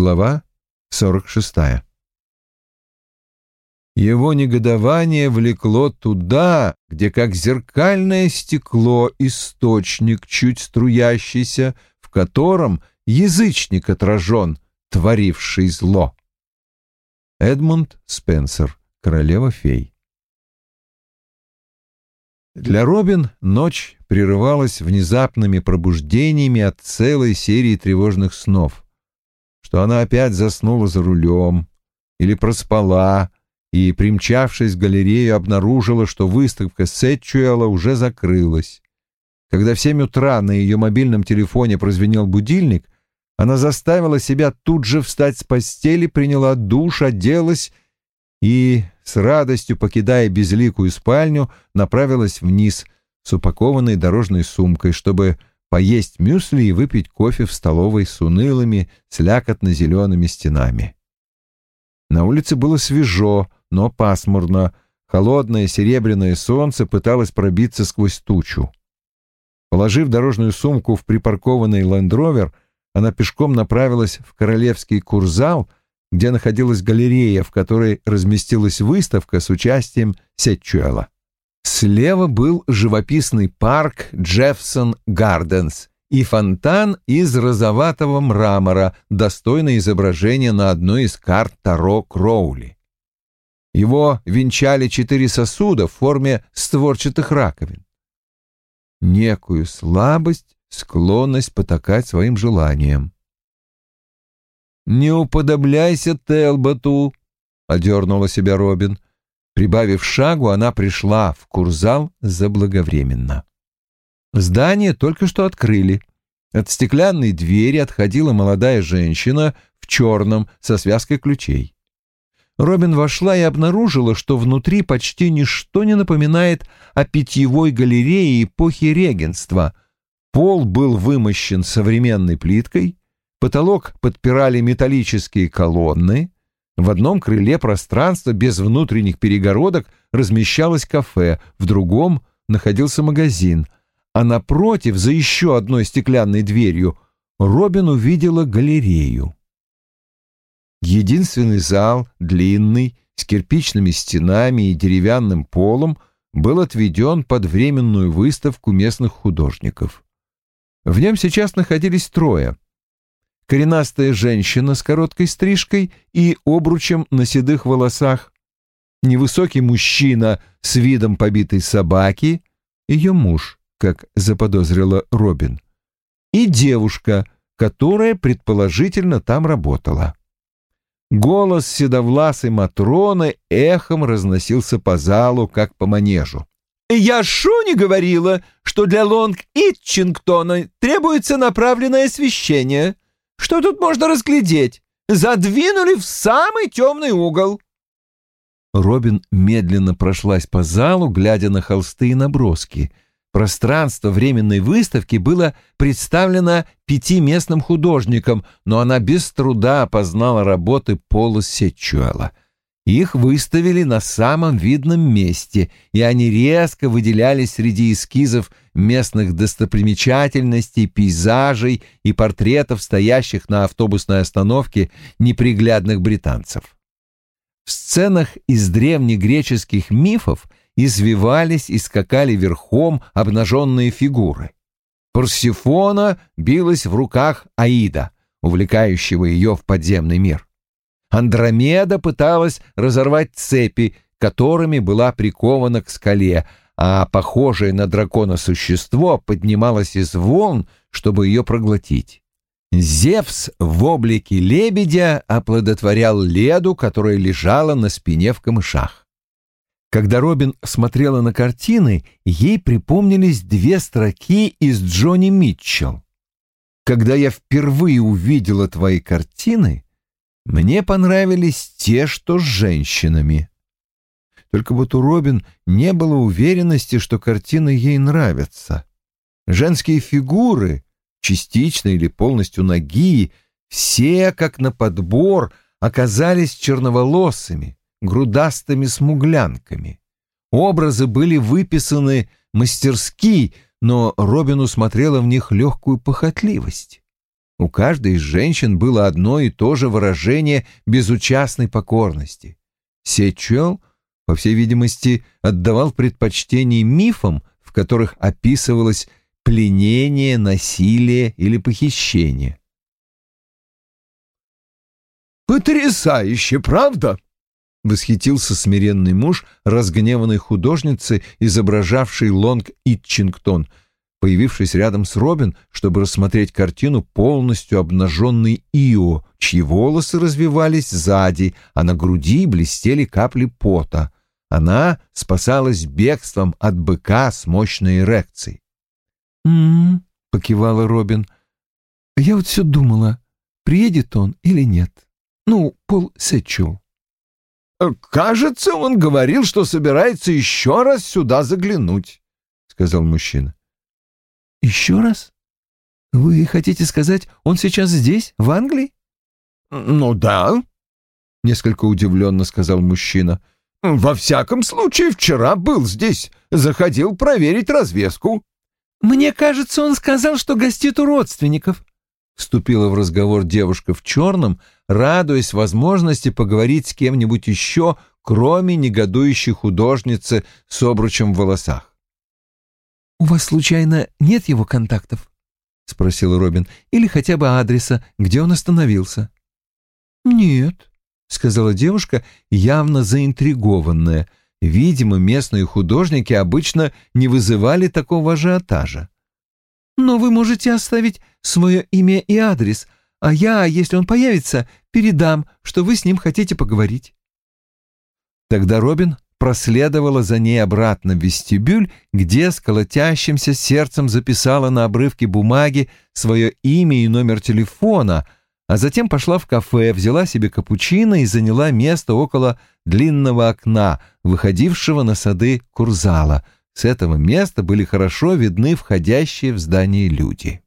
Глава 46. Его негодование влекло туда, где, как зеркальное стекло, источник, чуть струящийся, в котором язычник отражен, творивший зло. Эдмунд Спенсер, Королева фей. Для Робин ночь прерывалась внезапными пробуждениями от целой серии тревожных снов что она опять заснула за рулем или проспала, и, примчавшись в галерею, обнаружила, что выставка Сетчуэла уже закрылась. Когда в семь утра на ее мобильном телефоне прозвенел будильник, она заставила себя тут же встать с постели, приняла душ, оделась и, с радостью покидая безликую спальню, направилась вниз с упакованной дорожной сумкой, чтобы поесть мюсли и выпить кофе в столовой с унылыми, слякотно-зелеными стенами. На улице было свежо, но пасмурно. Холодное серебряное солнце пыталось пробиться сквозь тучу. Положив дорожную сумку в припаркованный лендровер, она пешком направилась в королевский курзал, где находилась галерея, в которой разместилась выставка с участием Сетчуэла. Слева был живописный парк Джеффсон Гарденс и фонтан из розоватого мрамора, достойное изображение на одной из карт Таро Кроули. Его венчали четыре сосуда в форме створчатых раковин. Некую слабость, склонность потакать своим желаниям. «Не уподобляйся Телботу», — одернула себя Робин, — Прибавив шагу, она пришла в курзал заблаговременно. Здание только что открыли. От стеклянной двери отходила молодая женщина в черном со связкой ключей. Робин вошла и обнаружила, что внутри почти ничто не напоминает о питьевой галерее эпохи регенства. Пол был вымощен современной плиткой, потолок подпирали металлические колонны, в одном крыле пространства без внутренних перегородок размещалось кафе, в другом находился магазин, а напротив, за еще одной стеклянной дверью, Робин увидела галерею. Единственный зал, длинный, с кирпичными стенами и деревянным полом, был отведен под временную выставку местных художников. В нем сейчас находились трое — коренастая женщина с короткой стрижкой и обручем на седых волосах, невысокий мужчина с видом побитой собаки, ее муж, как заподозрила Робин, и девушка, которая предположительно там работала. Голос седовласой Матроны эхом разносился по залу, как по манежу. «Я шо не говорила, что для Лонг-Итчингтона требуется направленное освещение?» Что тут можно разглядеть? Задвинули в самый темный угол. Робин медленно прошлась по залу, глядя на холсты и наброски. Пространство временной выставки было представлено пятиместным художникам, но она без труда опознала работы Пола Сетчуэла — их выставили на самом видном месте, и они резко выделялись среди эскизов местных достопримечательностей, пейзажей и портретов стоящих на автобусной остановке неприглядных британцев. В сценах из древнегреческих мифов извивались и скакали верхом обнаженные фигуры. Парсифона билась в руках Аида, увлекающего ее в подземный мир. Андромеда пыталась разорвать цепи, которыми была прикована к скале, а похожее на дракона существо поднималось из волн, чтобы ее проглотить. Зевс в облике лебедя оплодотворял леду, которая лежала на спине в камышах. Когда Робин смотрела на картины, ей припомнились две строки из Джонни Митчелл. «Когда я впервые увидела твои картины, мне понравились те, что с женщинами. Только вот у Робин не было уверенности, что картины ей нравятся. Женские фигуры, частично или полностью ноги, все, как на подбор, оказались черноволосыми, грудастыми смуглянками. Образы были выписаны мастерски, но Робин усмотрела в них легкую похотливость. У каждой из женщин было одно и то же выражение безучастной покорности. Сечуэл, по всей видимости, отдавал предпочтение мифам, в которых описывалось пленение, насилие или похищение. «Потрясающе, правда?» — восхитился смиренный муж разгневанной художницы, изображавшей Лонг Итчингтон, появившись рядом с Робин, чтобы рассмотреть картину полностью обнаженный Ио, чьи волосы развивались сзади, а на груди блестели капли пота. Она спасалась бегством от быка с мощной эрекцией. «М-м-м», покивала Робин. «Я вот все думала, приедет он или нет. Ну, Пол Сетчул». «Кажется, он говорил, что собирается еще раз сюда заглянуть», — сказал мужчина. «Еще раз? Вы хотите сказать, он сейчас здесь, в Англии?» «Ну да», — несколько удивленно сказал мужчина. «Во всяком случае, вчера был здесь, заходил проверить развеску». «Мне кажется, он сказал, что гостит у родственников», — вступила в разговор девушка в черном, радуясь возможности поговорить с кем-нибудь еще, кроме негодующей художницы с обручем в волосах. «У вас, случайно, нет его контактов?» — спросил Робин. «Или хотя бы адреса, где он остановился?» «Нет», — сказала девушка, явно заинтригованная — Видимо, местные художники обычно не вызывали такого ажиотажа. «Но вы можете оставить свое имя и адрес, а я, если он появится, передам, что вы с ним хотите поговорить». Тогда Робин проследовала за ней обратно в вестибюль, где с колотящимся сердцем записала на обрывке бумаги свое имя и номер телефона — а затем пошла в кафе, взяла себе капучино и заняла место около длинного окна, выходившего на сады Курзала. С этого места были хорошо видны входящие в здание люди.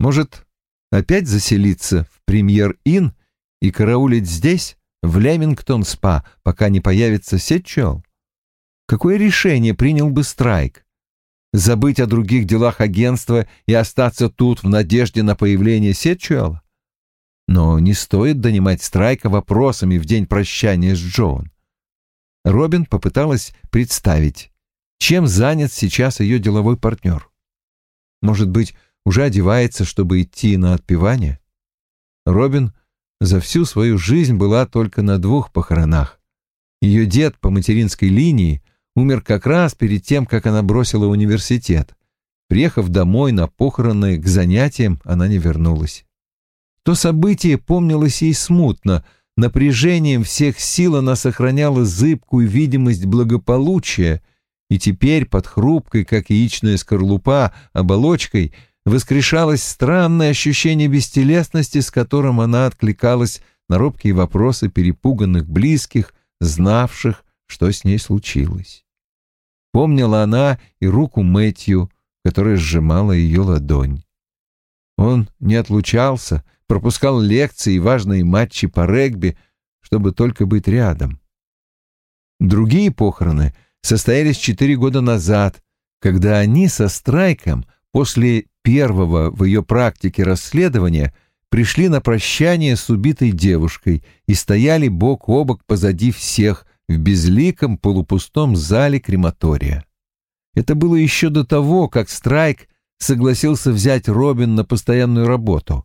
Может, опять заселиться в Премьер-Ин и караулить здесь, в Лемингтон-спа, пока не появится Сетчел? Какое решение принял бы Страйк? забыть о других делах агентства и остаться тут в надежде на появление Сетчуэла? Но не стоит донимать Страйка вопросами в день прощания с Джоан. Робин попыталась представить, чем занят сейчас ее деловой партнер. Может быть, уже одевается, чтобы идти на отпевание? Робин за всю свою жизнь была только на двух похоронах. Ее дед по материнской линии умер как раз перед тем, как она бросила университет. Приехав домой на похороны к занятиям, она не вернулась. То событие помнилось ей смутно, напряжением всех сил она сохраняла зыбкую видимость благополучия, и теперь под хрупкой, как яичная скорлупа, оболочкой воскрешалось странное ощущение бестелесности, с которым она откликалась на робкие вопросы перепуганных близких, знавших, что с ней случилось. Помнила она и руку Мэтью, которая сжимала ее ладонь. Он не отлучался, пропускал лекции и важные матчи по регби, чтобы только быть рядом. Другие похороны состоялись четыре года назад, когда они со Страйком после первого в ее практике расследования пришли на прощание с убитой девушкой и стояли бок о бок позади всех, в безликом полупустом зале крематория. Это было еще до того, как Страйк согласился взять Робин на постоянную работу.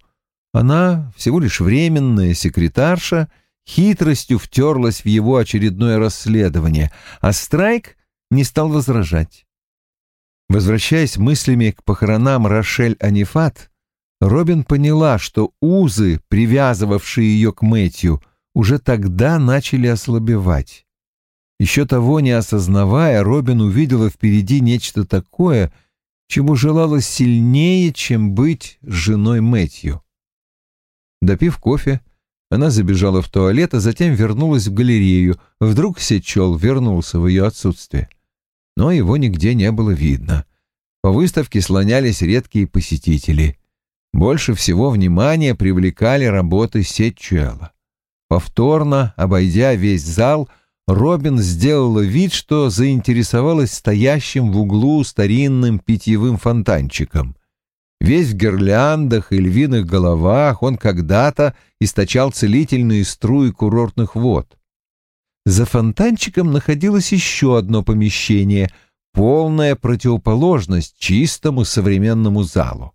Она, всего лишь временная секретарша, хитростью втерлась в его очередное расследование, а Страйк не стал возражать. Возвращаясь мыслями к похоронам Рошель Анифат, Робин поняла, что узы, привязывавшие ее к Мэтью, уже тогда начали ослабевать. Еще того не осознавая, Робин увидела впереди нечто такое, чему желала сильнее, чем быть женой Мэтью. Допив кофе, она забежала в туалет, а затем вернулась в галерею. Вдруг Сечел вернулся в ее отсутствие. Но его нигде не было видно. По выставке слонялись редкие посетители. Больше всего внимания привлекали работы Сечуэла. Повторно, обойдя весь зал, Робин сделала вид, что заинтересовалась стоящим в углу старинным питьевым фонтанчиком. Весь в гирляндах и львиных головах он когда-то источал целительные струи курортных вод. За фонтанчиком находилось еще одно помещение, полная противоположность чистому современному залу.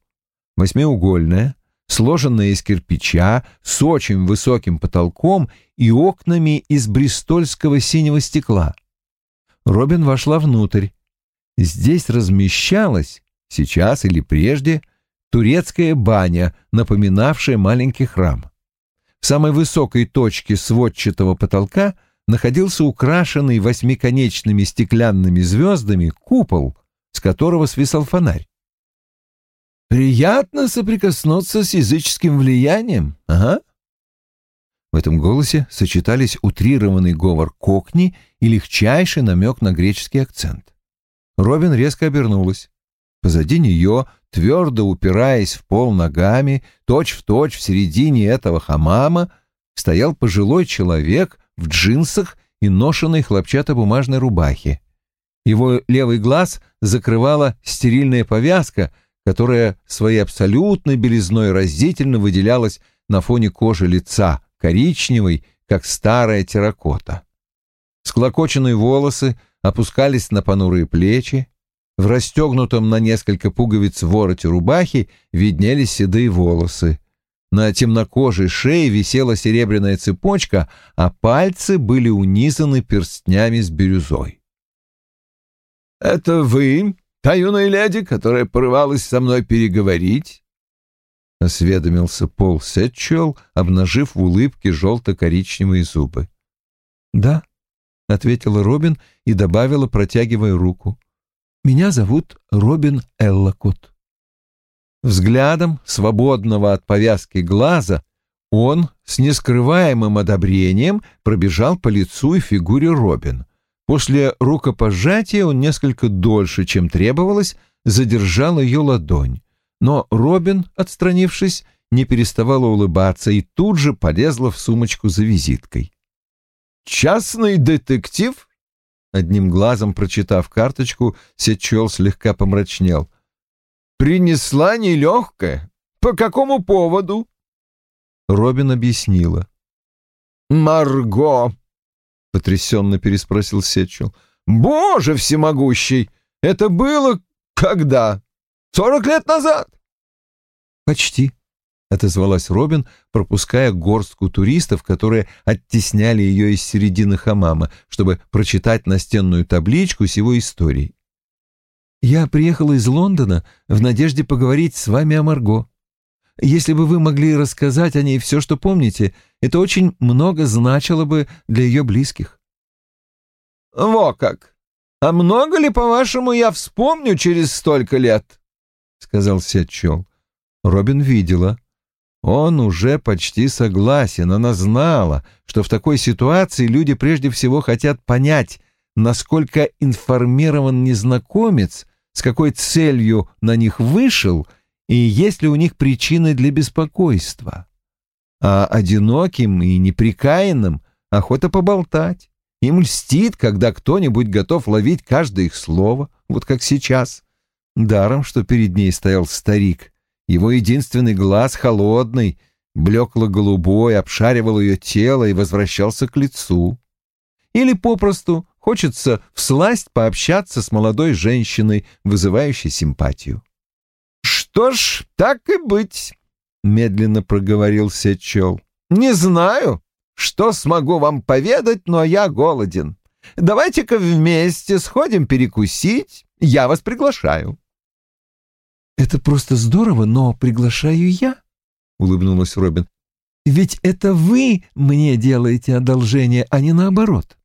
Восьмиугольное, сложенное из кирпича, с очень высоким потолком и окнами из бристольского синего стекла. Робин вошла внутрь. Здесь размещалась, сейчас или прежде, турецкая баня, напоминавшая маленький храм. В самой высокой точке сводчатого потолка находился украшенный восьмиконечными стеклянными звездами купол, с которого свисал фонарь. «Приятно соприкоснуться с языческим влиянием, ага?» В этом голосе сочетались утрированный говор кокни и легчайший намек на греческий акцент. Робин резко обернулась. Позади нее, твердо упираясь в пол ногами, точь-в-точь точь в середине этого хамама, стоял пожилой человек в джинсах и ношенной хлопчатобумажной рубахе. Его левый глаз закрывала стерильная повязка, которая своей абсолютной белизной разительно выделялась на фоне кожи лица, коричневой, как старая терракота. Склокоченные волосы опускались на понурые плечи, в расстегнутом на несколько пуговиц вороте рубахи виднелись седые волосы. На темнокожей шее висела серебряная цепочка, а пальцы были унизаны перстнями с бирюзой. «Это вы, та юная леди, которая порывалась со мной переговорить?» — осведомился Пол Сетчел, обнажив в улыбке желто-коричневые зубы. «Да», — ответила Робин и добавила, протягивая руку. Меня зовут Робин Эллокот. Взглядом, свободного от повязки глаза, он с нескрываемым одобрением пробежал по лицу и фигуре Робин. После рукопожатия он несколько дольше, чем требовалось, задержал ее ладонь. Но Робин, отстранившись, не переставала улыбаться и тут же полезла в сумочку за визиткой. «Частный детектив?» Одним глазом прочитав карточку, Сечел слегка помрачнел. «Принесла нелегкая. По какому поводу?» Робин объяснила. «Марго!» — потрясенно переспросил Сечел. «Боже всемогущий! Это было когда? Сорок лет назад?» «Почти», — отозвалась Робин, пропуская горстку туристов, которые оттесняли ее из середины хамама, чтобы прочитать настенную табличку с его историей. «Я приехала из Лондона в надежде поговорить с вами о Марго. Если бы вы могли рассказать о ней все, что помните, это очень много значило бы для ее близких». «Во как! А много ли, по-вашему, я вспомню через столько лет?» — сказал Сетчел. Робин видела — он уже почти согласен, она знала, что в такой ситуации люди прежде всего хотят понять, насколько информирован незнакомец, с какой целью на них вышел и есть ли у них причины для беспокойства. А одиноким и неприкаянным охота поболтать. Им льстит, когда кто-нибудь готов ловить каждое их слово, вот как сейчас. Даром, что перед ней стоял старик — его единственный глаз холодный, блекло-голубой, обшаривал ее тело и возвращался к лицу. Или попросту хочется всласть пообщаться с молодой женщиной, вызывающей симпатию. «Что ж, так и быть», — медленно проговорил Сечел. «Не знаю, что смогу вам поведать, но я голоден. Давайте-ка вместе сходим перекусить, я вас приглашаю». «Это просто здорово, но приглашаю я», — улыбнулась Робин. «Ведь это вы мне делаете одолжение, а не наоборот».